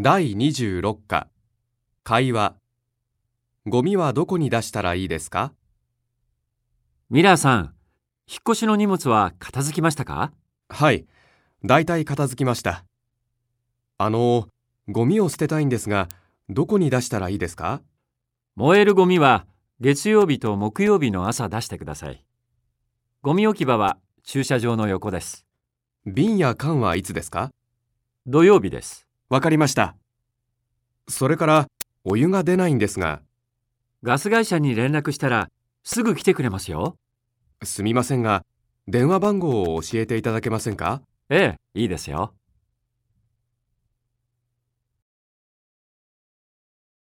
第26課会話ゴミはどこに出したらいいですか？ミラーさん、引っ越しの荷物は片付きましたか？はい、だいたい片付きました。あの、ゴミを捨てたいんですが、どこに出したらいいですか？燃えるゴミは月曜日と木曜日の朝出してください。ゴミ置き場は駐車場の横です。瓶や缶はいつですか？土曜日です。わかりました。それから、お湯が出ないんですが、ガス会社に連絡したらすぐ来てくれますよ。すみませんが、電話番号を教えていただけませんか？ええ、いいですよ。